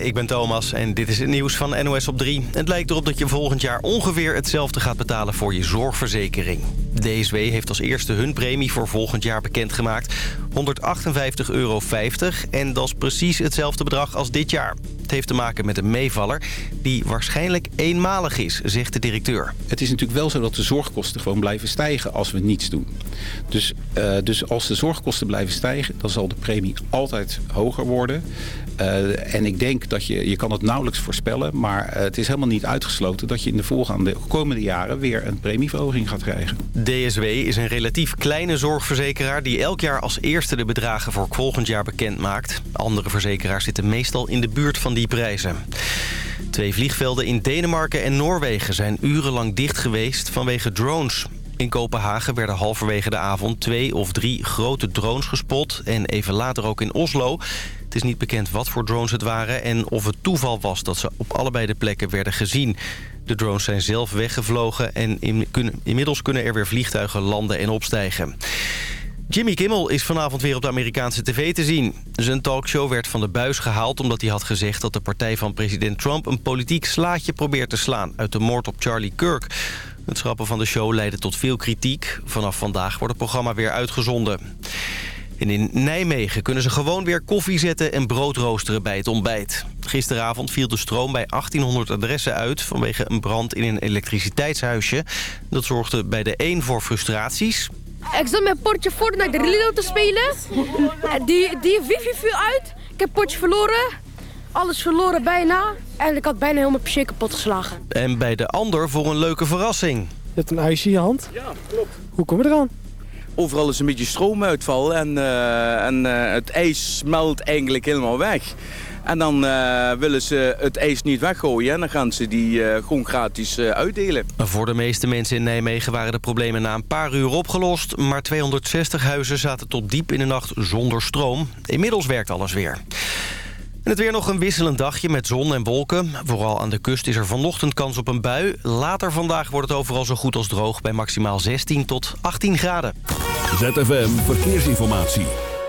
Ik ben Thomas en dit is het nieuws van NOS op 3. Het lijkt erop dat je volgend jaar ongeveer hetzelfde gaat betalen voor je zorgverzekering. DSW heeft als eerste hun premie voor volgend jaar bekendgemaakt. 158,50 euro en dat is precies hetzelfde bedrag als dit jaar. Het heeft te maken met een meevaller die waarschijnlijk eenmalig is, zegt de directeur. Het is natuurlijk wel zo dat de zorgkosten gewoon blijven stijgen als we niets doen. Dus, uh, dus als de zorgkosten blijven stijgen, dan zal de premie altijd hoger worden. Uh, en ik denk dat je, je kan het nauwelijks voorspellen, maar uh, het is helemaal niet uitgesloten dat je in de volgende komende jaren weer een premieverhoging gaat krijgen. DSW is een relatief kleine zorgverzekeraar die elk jaar als eerste de bedragen voor volgend jaar bekend maakt. Andere verzekeraars zitten meestal in de buurt van die prijzen. Twee vliegvelden in Denemarken en Noorwegen zijn urenlang dicht geweest vanwege drones. In Kopenhagen werden halverwege de avond twee of drie grote drones gespot... en even later ook in Oslo. Het is niet bekend wat voor drones het waren... en of het toeval was dat ze op allebei de plekken werden gezien. De drones zijn zelf weggevlogen en inmiddels kunnen er weer vliegtuigen landen en opstijgen. Jimmy Kimmel is vanavond weer op de Amerikaanse tv te zien. Zijn talkshow werd van de buis gehaald omdat hij had gezegd... dat de partij van president Trump een politiek slaatje probeert te slaan... uit de moord op Charlie Kirk. Het schrappen van de show leidde tot veel kritiek. Vanaf vandaag wordt het programma weer uitgezonden. En in Nijmegen kunnen ze gewoon weer koffie zetten en brood roosteren bij het ontbijt. Gisteravond viel de stroom bij 1800 adressen uit vanwege een brand in een elektriciteitshuisje. Dat zorgde bij de een voor frustraties. Ik zat met potje Fortnite Reload te spelen. Die, die wifi viel uit. Ik heb potje verloren. Alles verloren bijna. En ik had bijna heel mijn PC kapot geslagen. En bij de ander voor een leuke verrassing. Je hebt een ijsje in je hand? Ja, klopt. Hoe kom je eraan? Overal is een beetje stroomuitval en, uh, en uh, het ijs smelt eigenlijk helemaal weg. En dan uh, willen ze het ijs niet weggooien en dan gaan ze die uh, gewoon gratis uh, uitdelen. Voor de meeste mensen in Nijmegen waren de problemen na een paar uur opgelost. Maar 260 huizen zaten tot diep in de nacht zonder stroom. Inmiddels werkt alles weer. En het weer nog een wisselend dagje met zon en wolken. Vooral aan de kust is er vanochtend kans op een bui. Later vandaag wordt het overal zo goed als droog bij maximaal 16 tot 18 graden. ZFM Verkeersinformatie.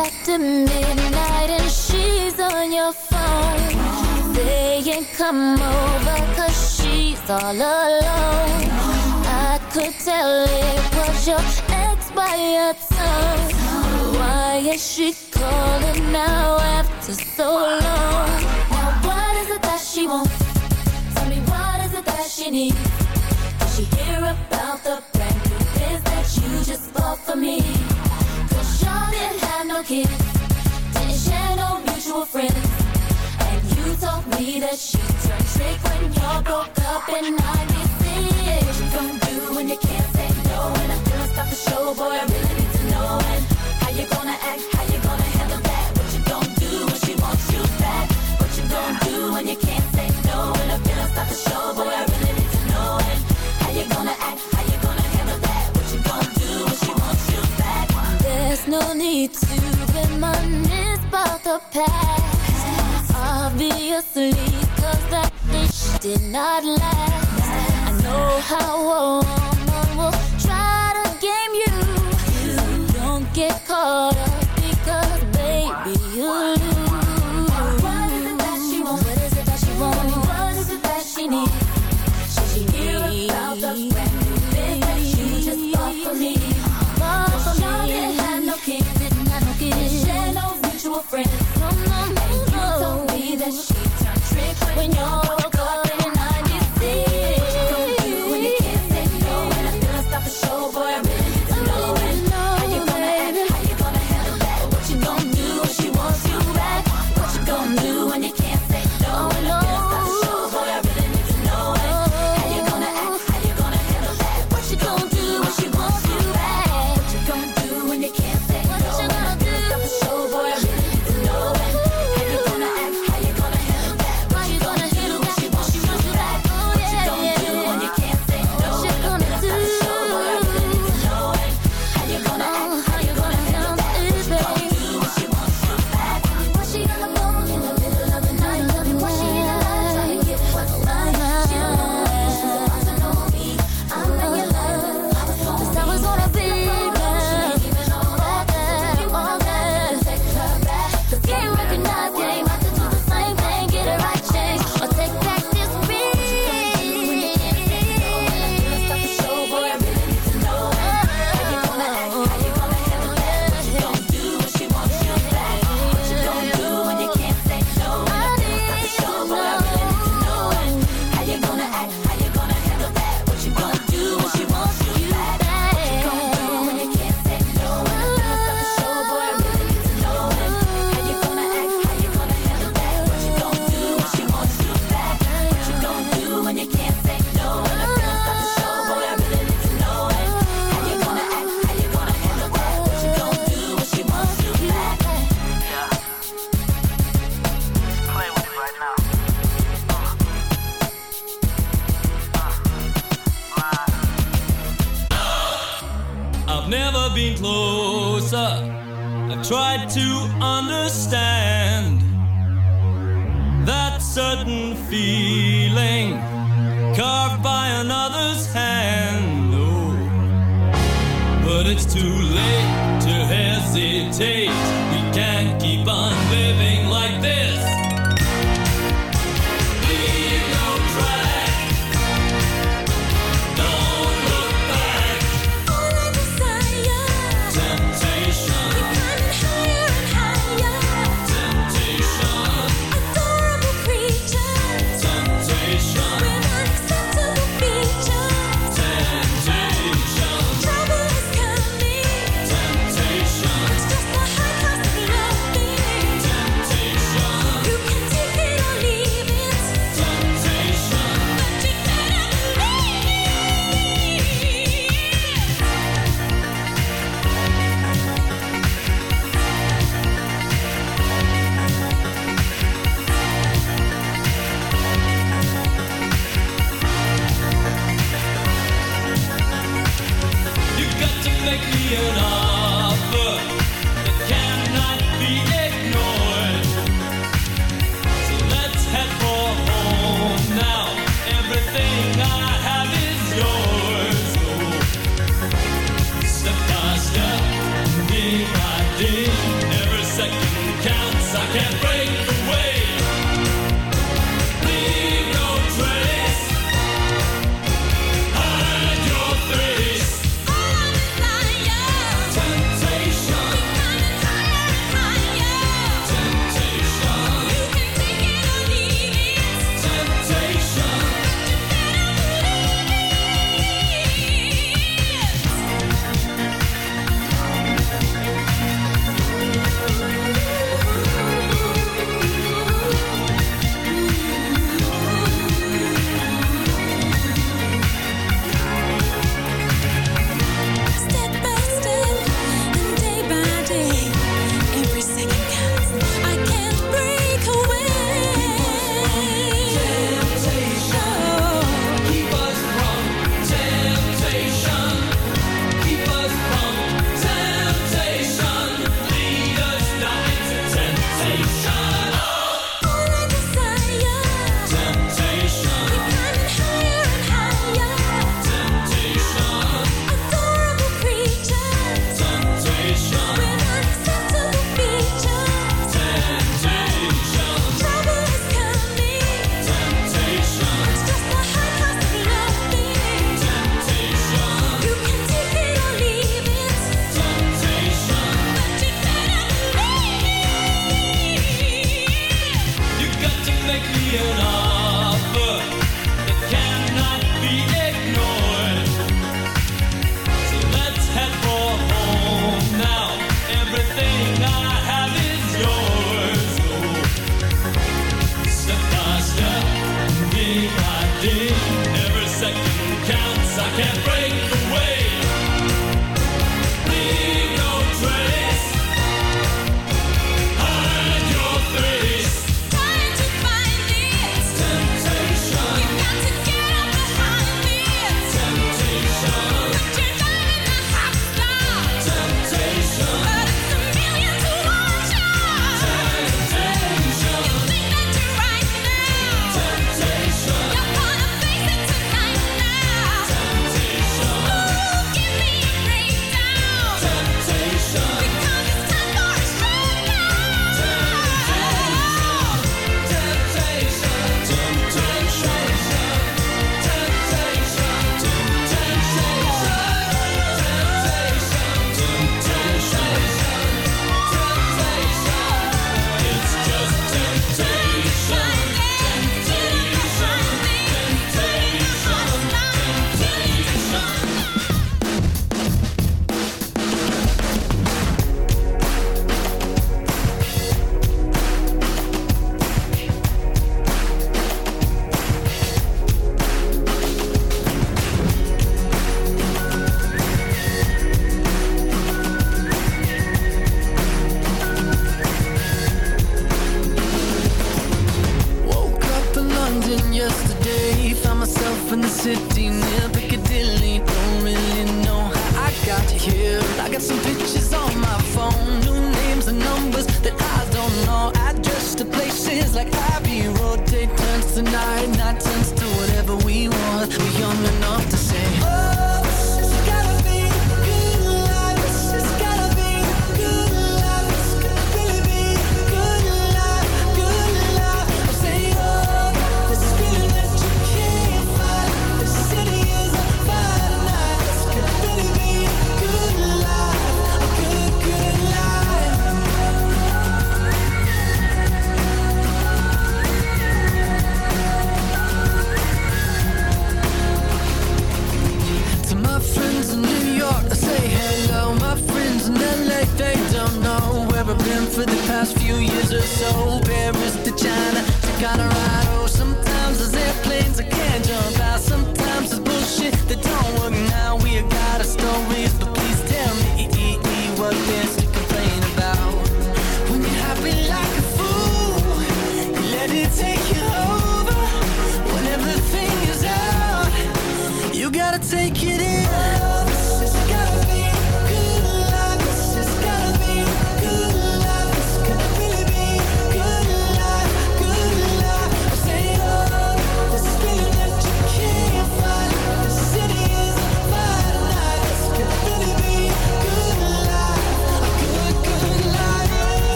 After midnight and she's on your phone Saying come over cause she's all alone I could tell it was your ex by your tone Why is she calling now after so long? Now what is it that she wants? Tell me what is it that she needs? Did she hear about the brand new biz that you just bought for me? Have no kids, didn't share no mutual friends. And you told me that she turned when y'all broke up in 96. What you gonna do when you can't say no? And I the show, boy, the past. Obviously, cause that dish did not last. I know how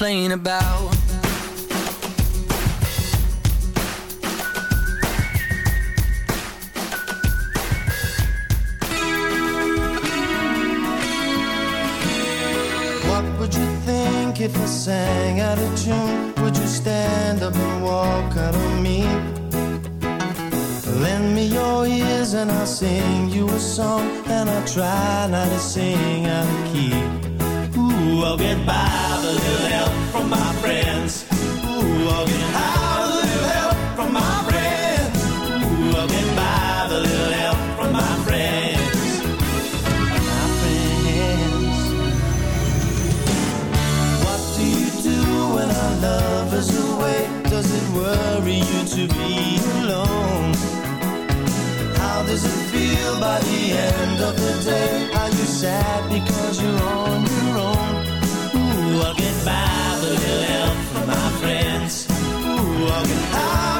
complain about if I sang out of tune? Would you stand up and walk out on me? Lend me your ears and I'll sing you a song, and I'll try not to sing out of key. Ooh, I'll get by with a little help from my friends. Ooh, I'll get high with a little help from my friends. Ooh, I'll get by with a little help from my friends. My friends. What do you do when our love is away? Does it worry you to be alone? How does it feel by the end of the day? Are you sad because you're on your own? I'll get by with a help from my friends. Ooh, I'll get high.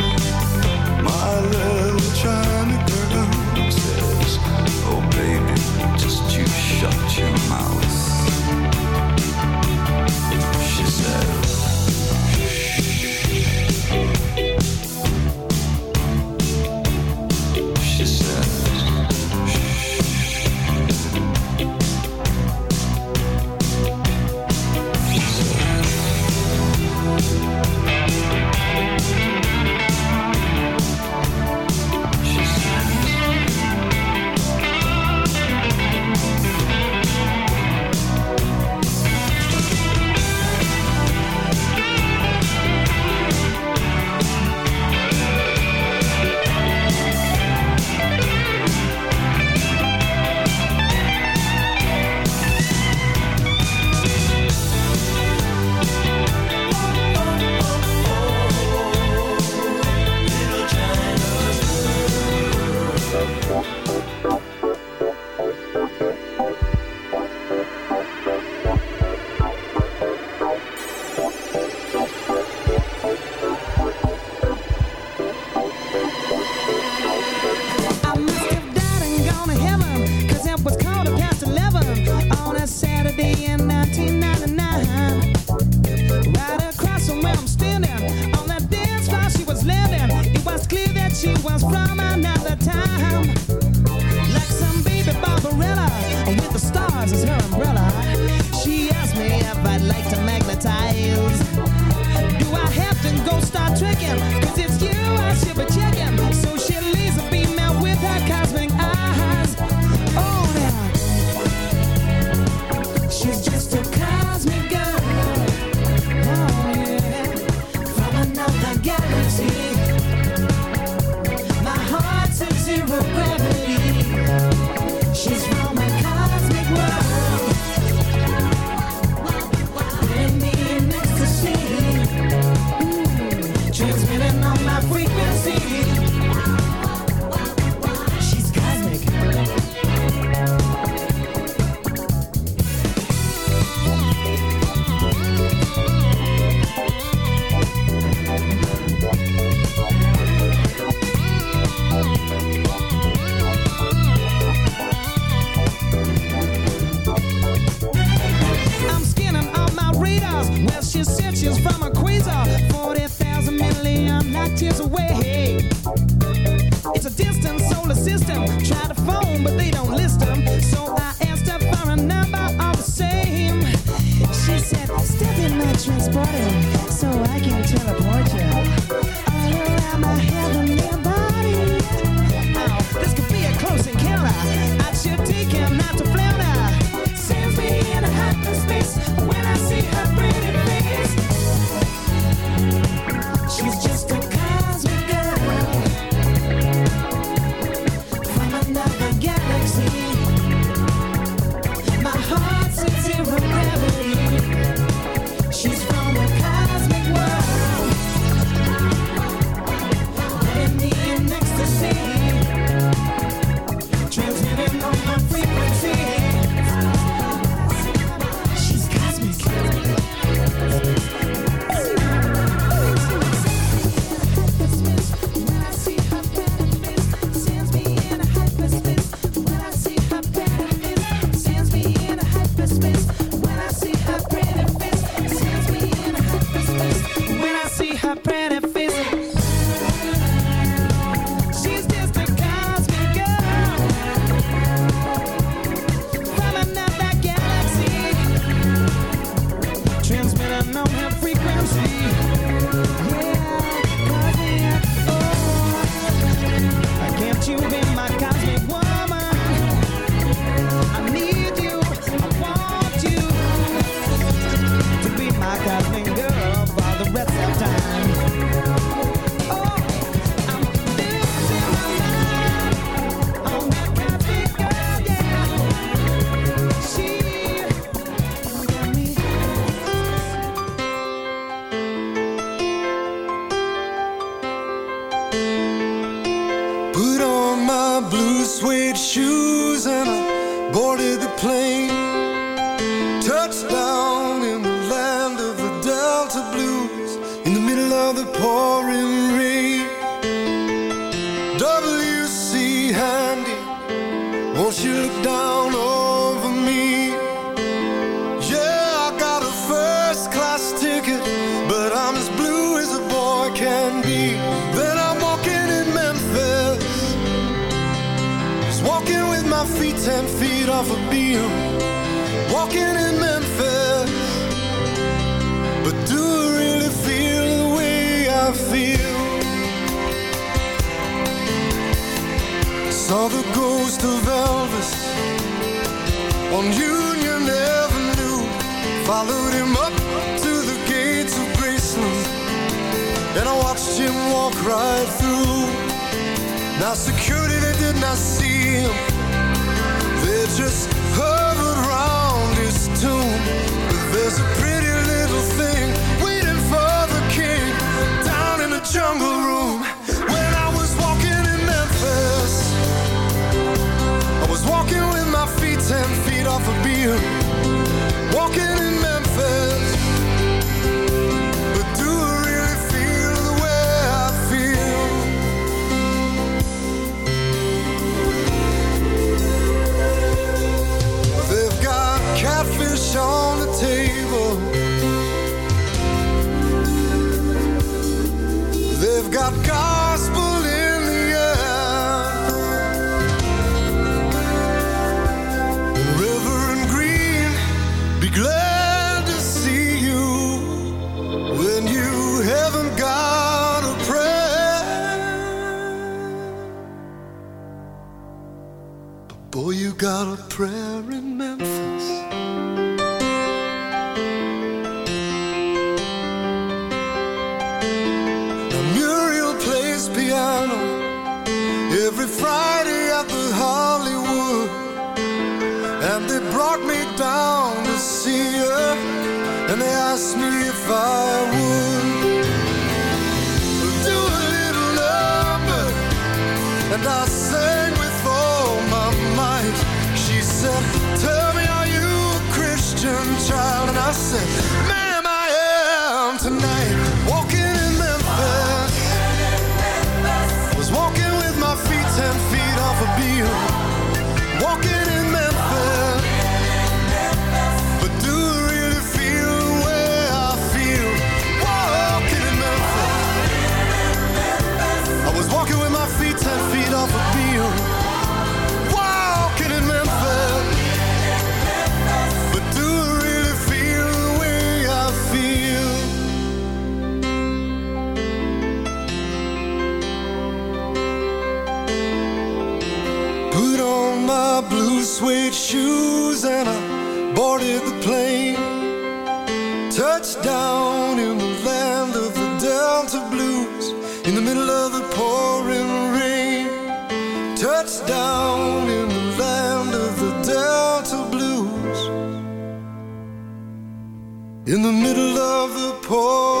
in the middle of the pole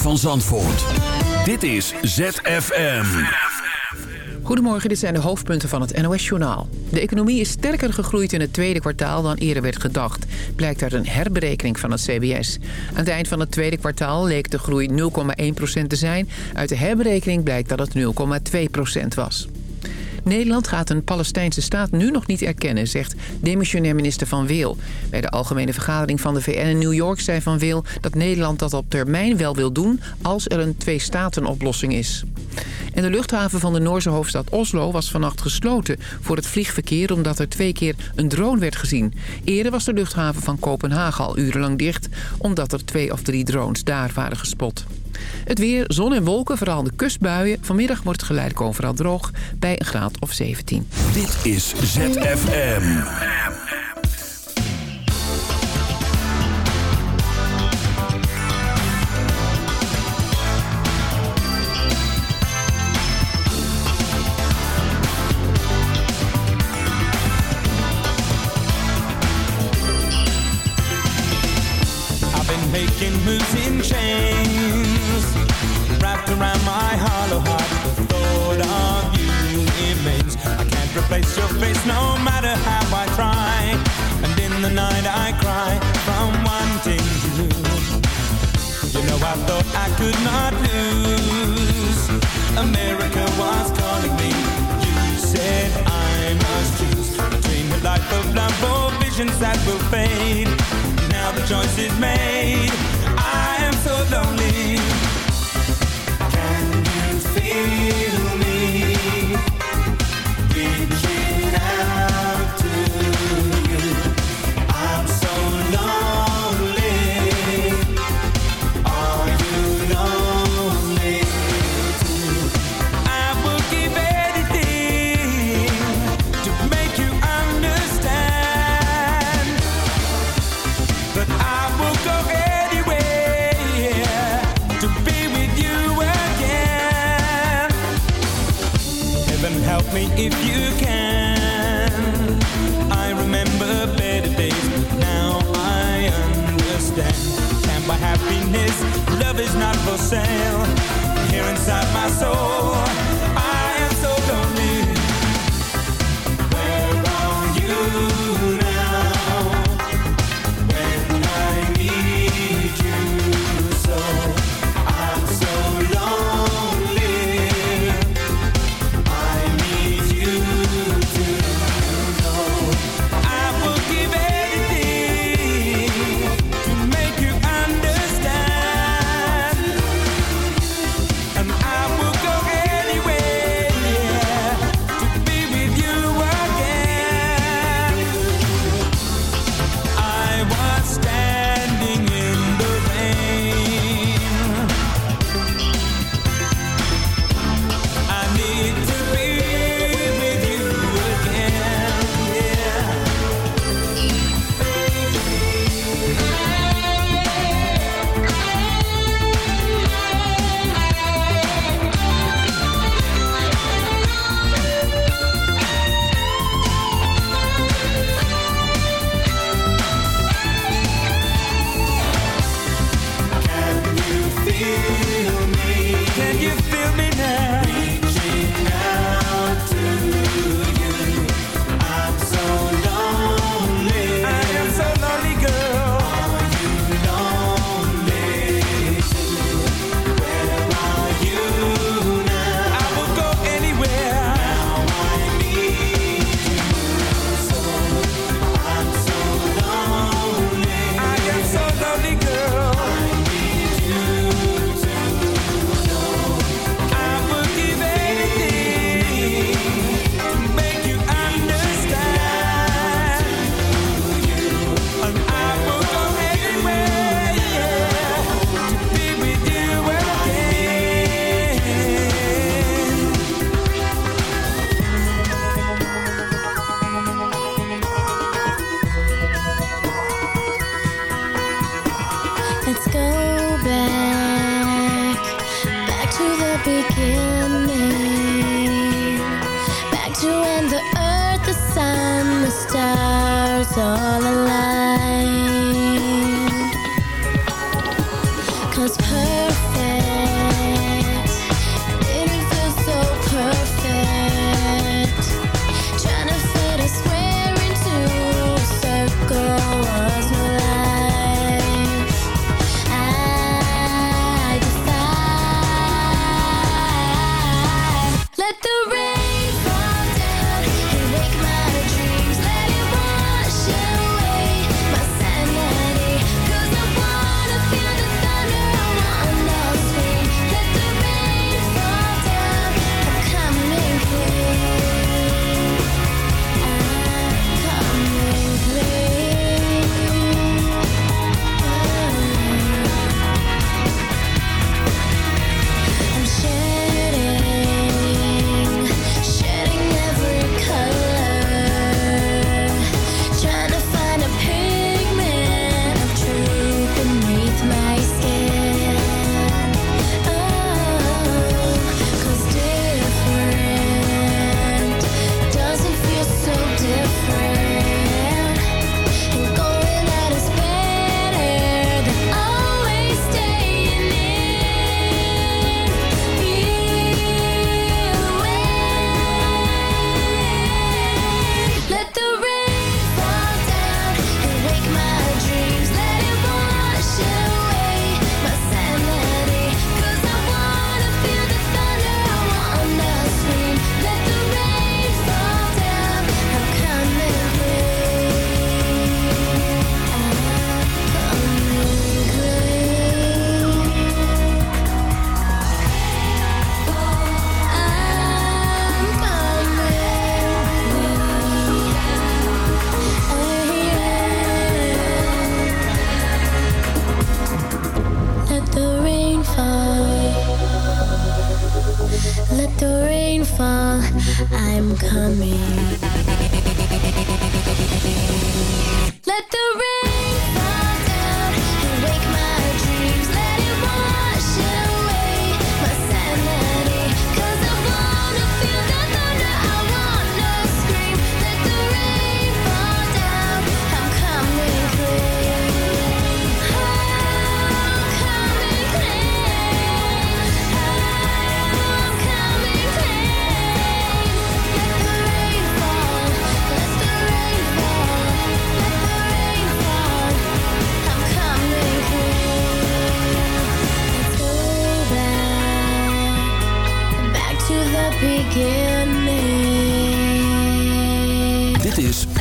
van Zandvoort. Dit is ZFM. Goedemorgen, dit zijn de hoofdpunten van het NOS-journaal. De economie is sterker gegroeid in het tweede kwartaal dan eerder werd gedacht. Blijkt uit een herberekening van het CBS. Aan het eind van het tweede kwartaal leek de groei 0,1% te zijn. Uit de herberekening blijkt dat het 0,2% was. Nederland gaat een Palestijnse staat nu nog niet erkennen, zegt demissionair minister Van Weel. Bij de algemene vergadering van de VN in New York zei Van Weel dat Nederland dat op termijn wel wil doen als er een twee-staten-oplossing is. En de luchthaven van de Noorse hoofdstad Oslo was vannacht gesloten voor het vliegverkeer omdat er twee keer een drone werd gezien. Eerder was de luchthaven van Kopenhagen al urenlang dicht omdat er twee of drie drones daar waren gespot. Het weer, zon en wolken, vooral de kustbuien. Vanmiddag wordt het geleidelijk overal droog bij een graad of 17. Dit is ZFM. I've been making moves in chains could not lose America was calling me. You said I must choose Between the life of love or visions that will fade. Now the choice is made. Me if you can. I remember better days, but now I understand. Can't buy happiness, love is not for sale. Here inside my soul,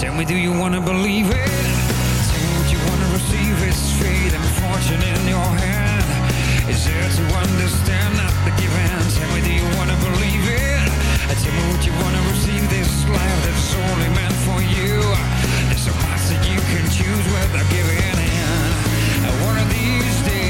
Tell me, do you wanna believe it? Tell me what you wanna receive is fate and fortune in your hand. Is there to understand not the given? Tell me, do you wanna believe it? Tell me what you wanna receive this life that's only meant for you. There's so much that you can choose without giving in. One of these days.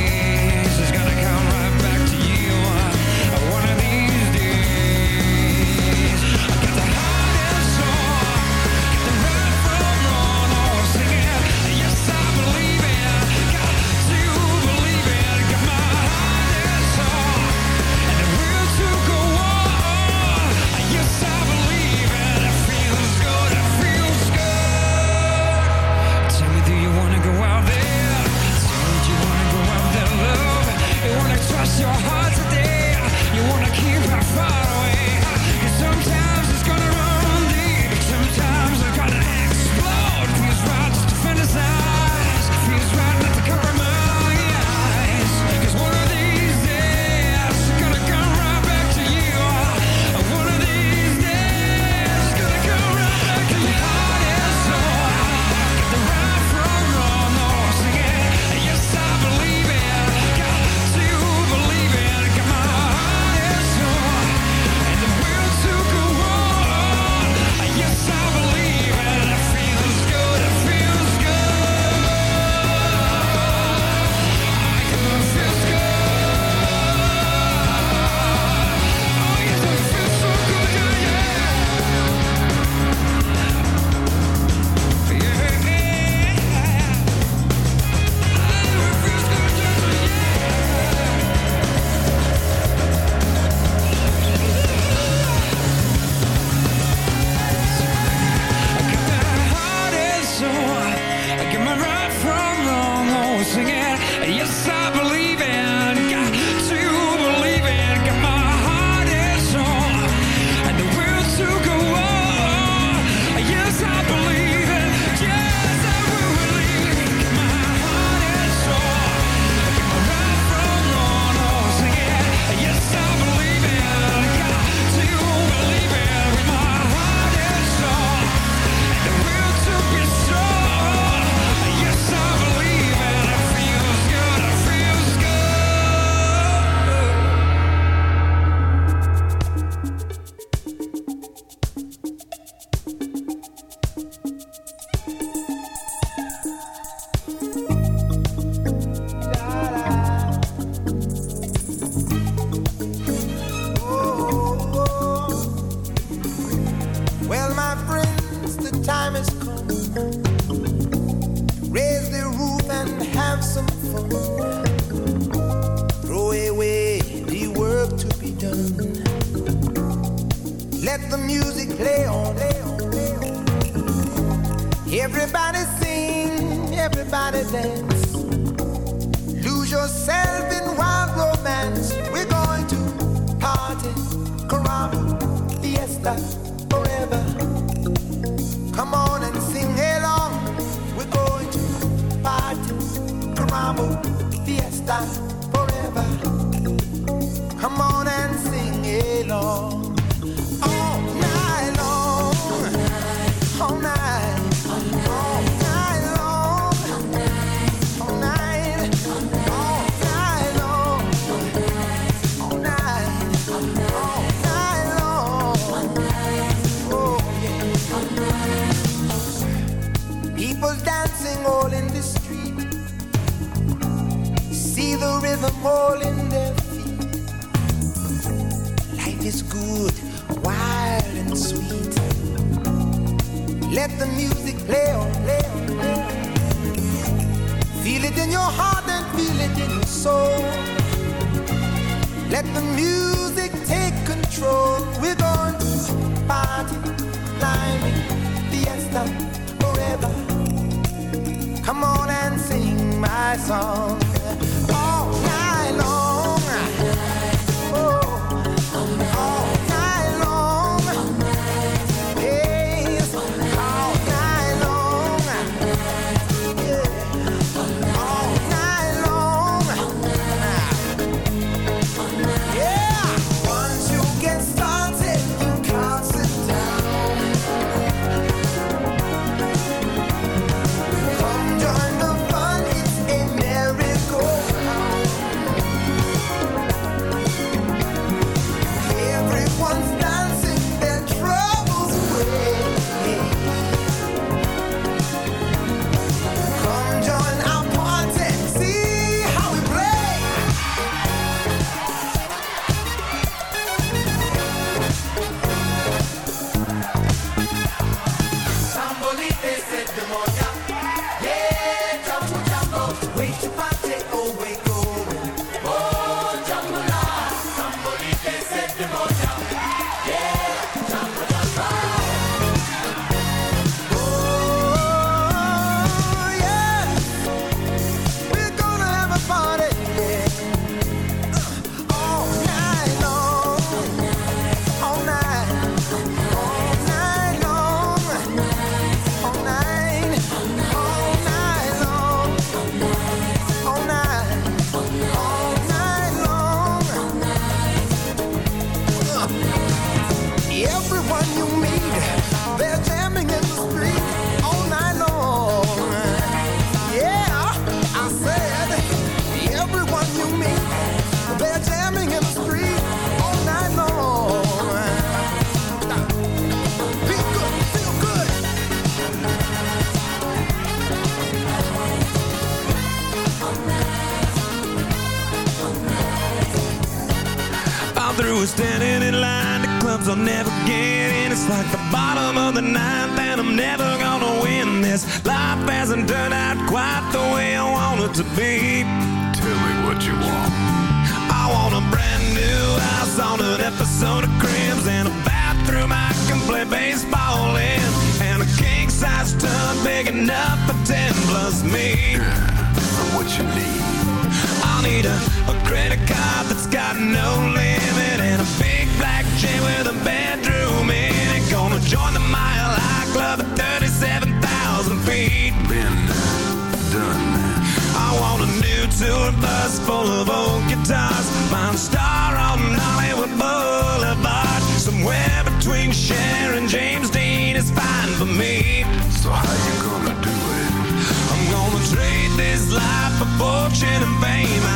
Bye. I'm standing in line to clubs I'll never get in. It's like the bottom of the ninth, and I'm never gonna win this. Life hasn't turned out quite the way I want it to be. Tell me what you want. I want a brand new house on an episode of Cribs and a bathroom I can play baseball in, and a king size tub big enough for ten plus me. What you need? I'll need a, a credit card that's got no limit and a big black chain with a bedroom in it. Gonna join the Mile High Club at 37,000 feet. Been done. I want a new tour bus full of old guitars. Mine star on Hollywood Boulevard. Somewhere between Cher and James Dean is fine for me. So how you gonna do it? I'm gonna trade this life for fortune and fame.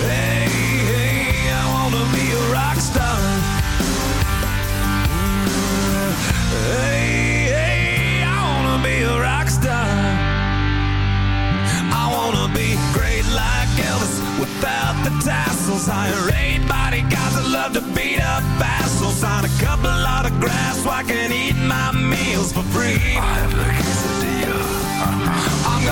hey, hey, I wanna be a rock star. Hey, hey, I wanna be a rock star. I wanna be great like Elvis without the tassels. Love to beat up assholes. Sign a couple autographs so I can eat my meals for free. I have the quesadilla.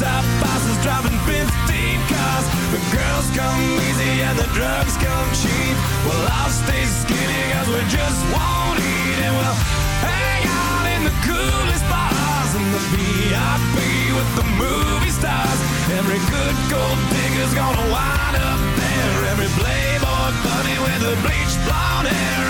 hilltop houses driving 15 cars. The girls come easy and the drugs come cheap. Well, I'll stay skinny cause we just won't eat and we'll hang out in the coolest bars in the VIP with the movie stars. Every good gold digger's gonna wind up there. Every playboy bunny with the bleached blonde hair